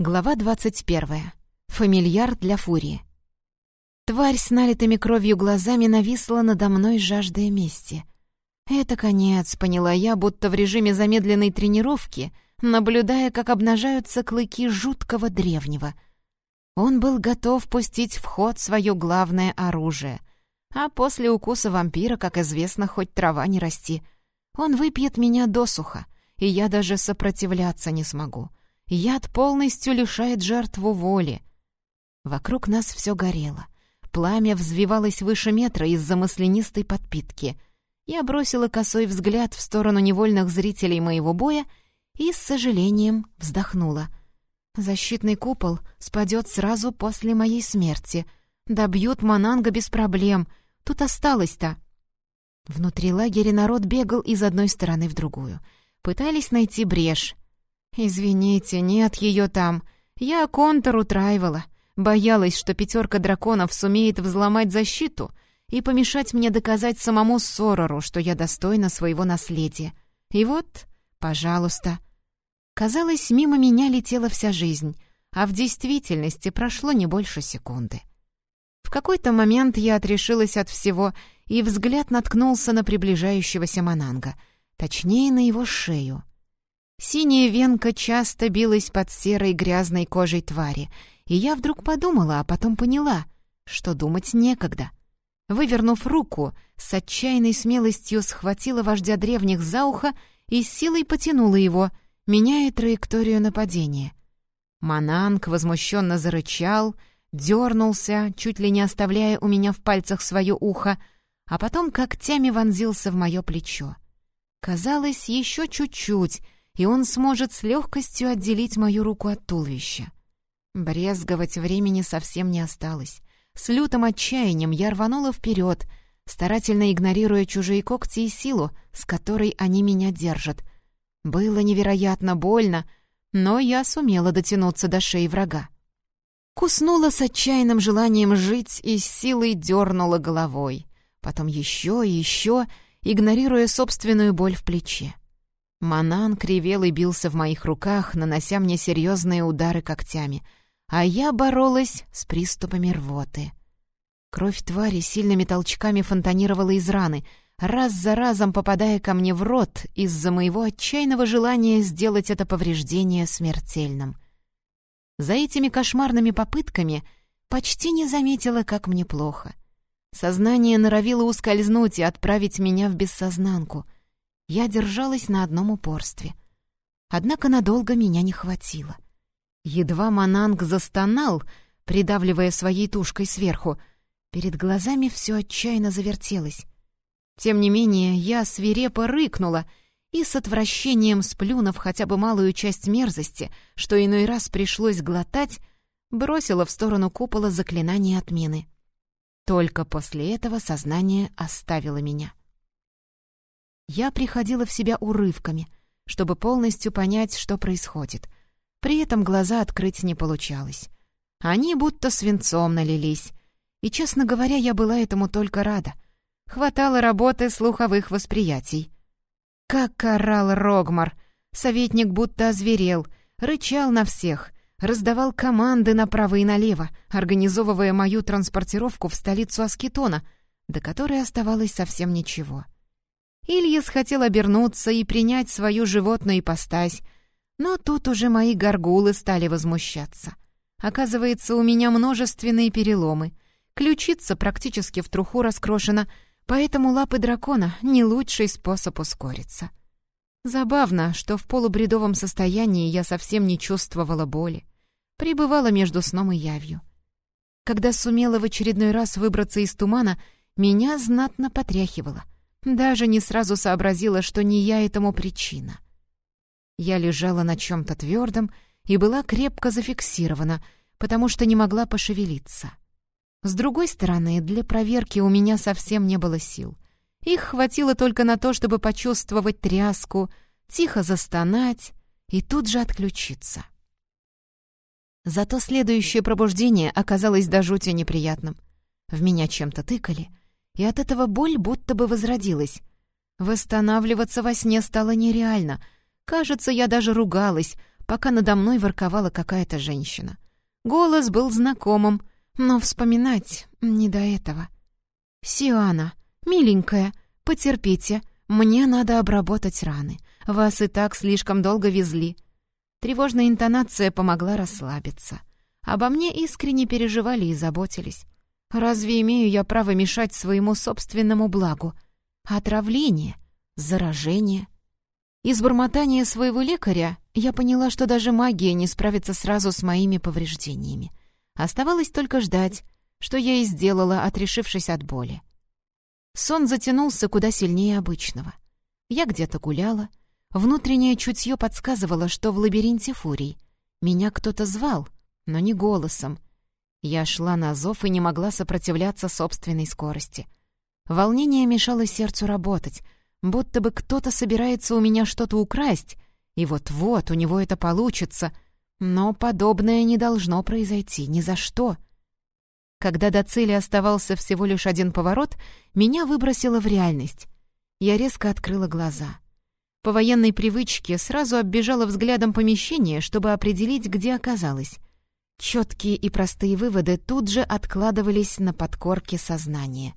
Глава 21. Фамильяр для фурии. Тварь с налитыми кровью глазами нависла надо мной, жаждая мести. Это конец, поняла я, будто в режиме замедленной тренировки, наблюдая, как обнажаются клыки жуткого древнего. Он был готов пустить в ход свое главное оружие. А после укуса вампира, как известно, хоть трава не расти. Он выпьет меня досуха, и я даже сопротивляться не смогу. Яд полностью лишает жертву воли. Вокруг нас все горело. Пламя взвивалось выше метра из-за маслянистой подпитки. Я бросила косой взгляд в сторону невольных зрителей моего боя и с сожалением вздохнула. Защитный купол спадет сразу после моей смерти. Добьют Мананга без проблем. Тут осталось-то. Внутри лагеря народ бегал из одной стороны в другую. Пытались найти брешь. «Извините, нет ее там. Я контур утраивала. Боялась, что пятерка драконов сумеет взломать защиту и помешать мне доказать самому Сорору, что я достойна своего наследия. И вот, пожалуйста». Казалось, мимо меня летела вся жизнь, а в действительности прошло не больше секунды. В какой-то момент я отрешилась от всего, и взгляд наткнулся на приближающегося Мананга, точнее, на его шею — Синяя венка часто билась под серой грязной кожей твари, и я вдруг подумала, а потом поняла, что думать некогда. Вывернув руку, с отчаянной смелостью схватила вождя древних за ухо и силой потянула его, меняя траекторию нападения. Мананг возмущенно зарычал, дернулся, чуть ли не оставляя у меня в пальцах свое ухо, а потом когтями вонзился в мое плечо. Казалось, еще чуть-чуть — и он сможет с легкостью отделить мою руку от туловища. Брезговать времени совсем не осталось. С лютым отчаянием я рванула вперед, старательно игнорируя чужие когти и силу, с которой они меня держат. Было невероятно больно, но я сумела дотянуться до шеи врага. Куснула с отчаянным желанием жить и с силой дернула головой. Потом еще и еще, игнорируя собственную боль в плече. Манан кривел и бился в моих руках, нанося мне серьезные удары когтями, а я боролась с приступами рвоты. Кровь твари сильными толчками фонтанировала из раны, раз за разом попадая ко мне в рот из-за моего отчаянного желания сделать это повреждение смертельным. За этими кошмарными попытками почти не заметила, как мне плохо. Сознание норовило ускользнуть и отправить меня в бессознанку — я держалась на одном упорстве. Однако надолго меня не хватило. Едва Мананг застонал, придавливая своей тушкой сверху, перед глазами все отчаянно завертелось. Тем не менее, я свирепо рыкнула и с отвращением сплюнув хотя бы малую часть мерзости, что иной раз пришлось глотать, бросила в сторону купола заклинание отмены. Только после этого сознание оставило меня. Я приходила в себя урывками, чтобы полностью понять, что происходит. При этом глаза открыть не получалось. Они будто свинцом налились. И, честно говоря, я была этому только рада. Хватало работы слуховых восприятий. Как орал Рогмар! Советник будто озверел, рычал на всех, раздавал команды направо и налево, организовывая мою транспортировку в столицу Аскетона, до которой оставалось совсем ничего. Ильяс хотел обернуться и принять свою животную ипостась, но тут уже мои горгулы стали возмущаться. Оказывается, у меня множественные переломы. Ключица практически в труху раскрошена, поэтому лапы дракона — не лучший способ ускориться. Забавно, что в полубредовом состоянии я совсем не чувствовала боли. Пребывала между сном и явью. Когда сумела в очередной раз выбраться из тумана, меня знатно потряхивало — даже не сразу сообразила, что не я этому причина. Я лежала на чем-то твердом и была крепко зафиксирована, потому что не могла пошевелиться. С другой стороны, для проверки у меня совсем не было сил. Их хватило только на то, чтобы почувствовать тряску, тихо застонать и тут же отключиться. Зато следующее пробуждение оказалось до жути неприятным. В меня чем-то тыкали — и от этого боль будто бы возродилась. Восстанавливаться во сне стало нереально. Кажется, я даже ругалась, пока надо мной ворковала какая-то женщина. Голос был знакомым, но вспоминать не до этого. «Сиана, миленькая, потерпите, мне надо обработать раны. Вас и так слишком долго везли». Тревожная интонация помогла расслабиться. Обо мне искренне переживали и заботились. Разве имею я право мешать своему собственному благу? Отравление, заражение. Из бормотания своего лекаря я поняла, что даже магия не справится сразу с моими повреждениями. Оставалось только ждать, что я и сделала, отрешившись от боли. Сон затянулся куда сильнее обычного. Я где-то гуляла. Внутреннее чутье подсказывало, что в лабиринте фурий. Меня кто-то звал, но не голосом. Я шла на зов и не могла сопротивляться собственной скорости. Волнение мешало сердцу работать, будто бы кто-то собирается у меня что-то украсть, и вот-вот у него это получится, но подобное не должно произойти ни за что. Когда до цели оставался всего лишь один поворот, меня выбросило в реальность. Я резко открыла глаза. По военной привычке сразу оббежала взглядом помещение, чтобы определить, где оказалась. Четкие и простые выводы тут же откладывались на подкорке сознания.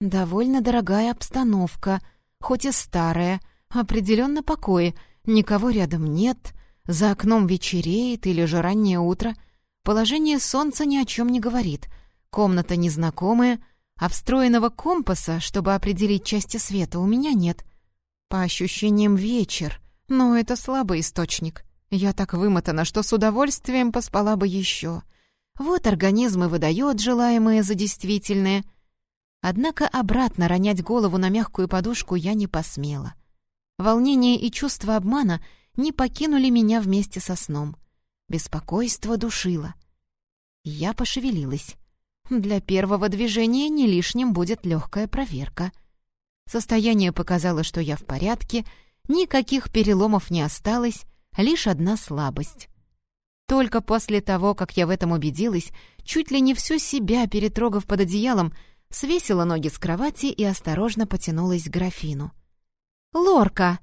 Довольно дорогая обстановка, хоть и старая, определенно покои, никого рядом нет, за окном вечереет или же раннее утро. Положение солнца ни о чем не говорит. Комната незнакомая, а встроенного компаса, чтобы определить части света, у меня нет. По ощущениям вечер, но это слабый источник. Я так вымотана, что с удовольствием поспала бы еще. Вот организм и выдает желаемое за действительное. Однако обратно ронять голову на мягкую подушку я не посмела. Волнение и чувство обмана не покинули меня вместе со сном. Беспокойство душило. Я пошевелилась. Для первого движения не лишним будет легкая проверка. Состояние показало, что я в порядке, никаких переломов не осталось, лишь одна слабость. Только после того, как я в этом убедилась, чуть ли не всю себя, перетрогав под одеялом, свесила ноги с кровати и осторожно потянулась к графину. «Лорка!»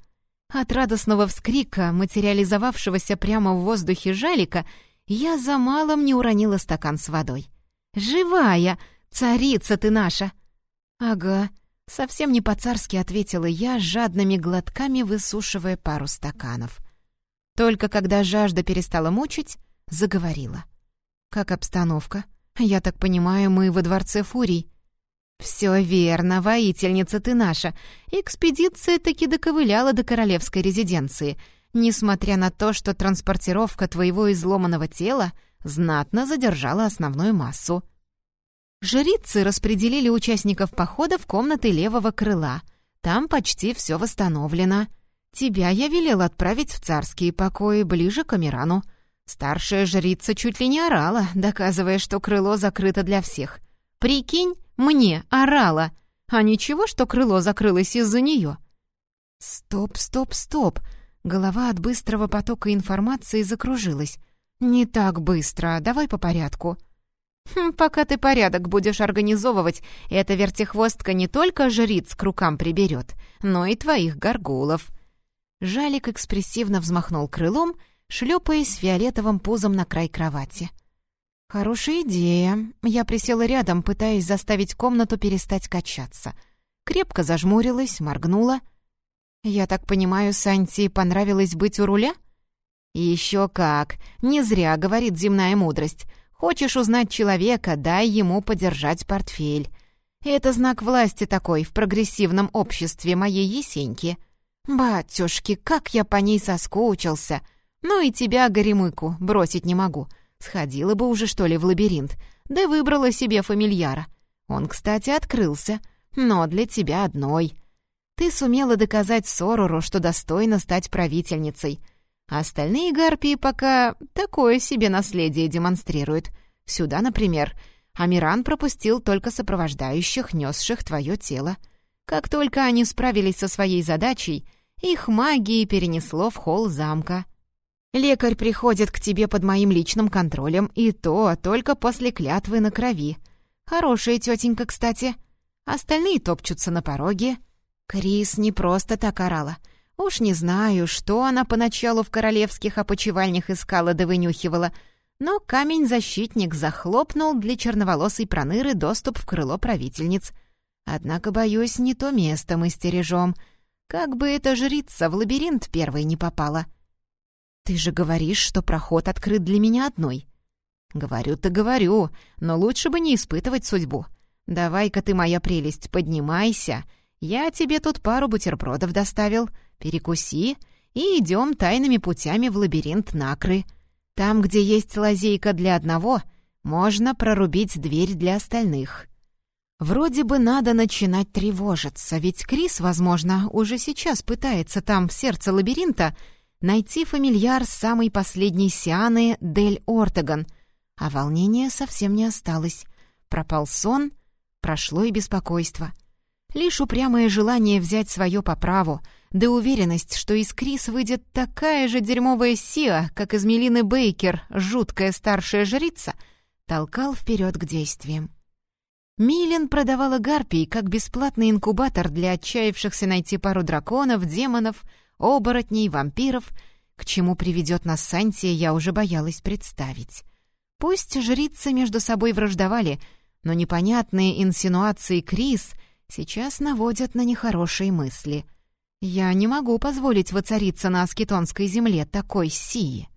От радостного вскрика, материализовавшегося прямо в воздухе жалика, я за малым не уронила стакан с водой. «Живая! Царица ты наша!» «Ага», — совсем не по-царски ответила я, жадными глотками высушивая пару стаканов. Только когда жажда перестала мучить, заговорила. «Как обстановка? Я так понимаю, мы во дворце Фурий». «Все верно, воительница ты наша. Экспедиция таки доковыляла до королевской резиденции, несмотря на то, что транспортировка твоего изломанного тела знатно задержала основную массу». Жрицы распределили участников похода в комнаты левого крыла. Там почти все восстановлено. Тебя я велел отправить в царские покои ближе к Амирану. Старшая жрица чуть ли не орала, доказывая, что крыло закрыто для всех. Прикинь, мне орала. А ничего, что крыло закрылось из-за нее. Стоп, стоп, стоп. Голова от быстрого потока информации закружилась. Не так быстро, давай по порядку. Хм, пока ты порядок будешь организовывать, эта вертихвостка не только жриц к рукам приберет, но и твоих горгулов. Жалик экспрессивно взмахнул крылом, шлепаясь фиолетовым пузом на край кровати. «Хорошая идея». Я присела рядом, пытаясь заставить комнату перестать качаться. Крепко зажмурилась, моргнула. «Я так понимаю, Санти понравилось быть у руля?» «Еще как! Не зря, — говорит земная мудрость. Хочешь узнать человека, дай ему подержать портфель. Это знак власти такой в прогрессивном обществе моей Есеньки. «Батюшки, как я по ней соскучился! Ну и тебя, Горемыку, бросить не могу. Сходила бы уже, что ли, в лабиринт, да выбрала себе фамильяра. Он, кстати, открылся, но для тебя одной. Ты сумела доказать Сорору, что достойна стать правительницей. Остальные гарпии пока такое себе наследие демонстрируют. Сюда, например, Амиран пропустил только сопровождающих, несших твое тело. Как только они справились со своей задачей, их магии перенесло в холл замка. Лекарь приходит к тебе под моим личным контролем, и то только после клятвы на крови. Хорошая тетенька, кстати. Остальные топчутся на пороге. Крис не просто так орала. Уж не знаю, что она поначалу в королевских опочивальнях искала да вынюхивала, но камень-защитник захлопнул для черноволосой проныры доступ в крыло правительниц. Однако, боюсь, не то место мы стережем. Как бы эта жрица в лабиринт первой не попала. «Ты же говоришь, что проход открыт для меня одной». «Говорю-то говорю, но лучше бы не испытывать судьбу. Давай-ка ты, моя прелесть, поднимайся. Я тебе тут пару бутербродов доставил. Перекуси и идем тайными путями в лабиринт Накры. Там, где есть лазейка для одного, можно прорубить дверь для остальных». Вроде бы надо начинать тревожиться, ведь Крис, возможно, уже сейчас пытается там, в сердце лабиринта, найти фамильяр самой последней Сианы Дель Ортеган. А волнения совсем не осталось. Пропал сон, прошло и беспокойство. Лишь упрямое желание взять свое по праву, да уверенность, что из Крис выйдет такая же дерьмовая Сиа, как из Мелины Бейкер, жуткая старшая жрица, толкал вперед к действиям. Милен продавала гарпий как бесплатный инкубатор для отчаявшихся найти пару драконов, демонов, оборотней, вампиров. К чему приведет нас Сантия, я уже боялась представить. Пусть жрицы между собой враждовали, но непонятные инсинуации Крис сейчас наводят на нехорошие мысли. Я не могу позволить воцариться на аскетонской земле такой сии.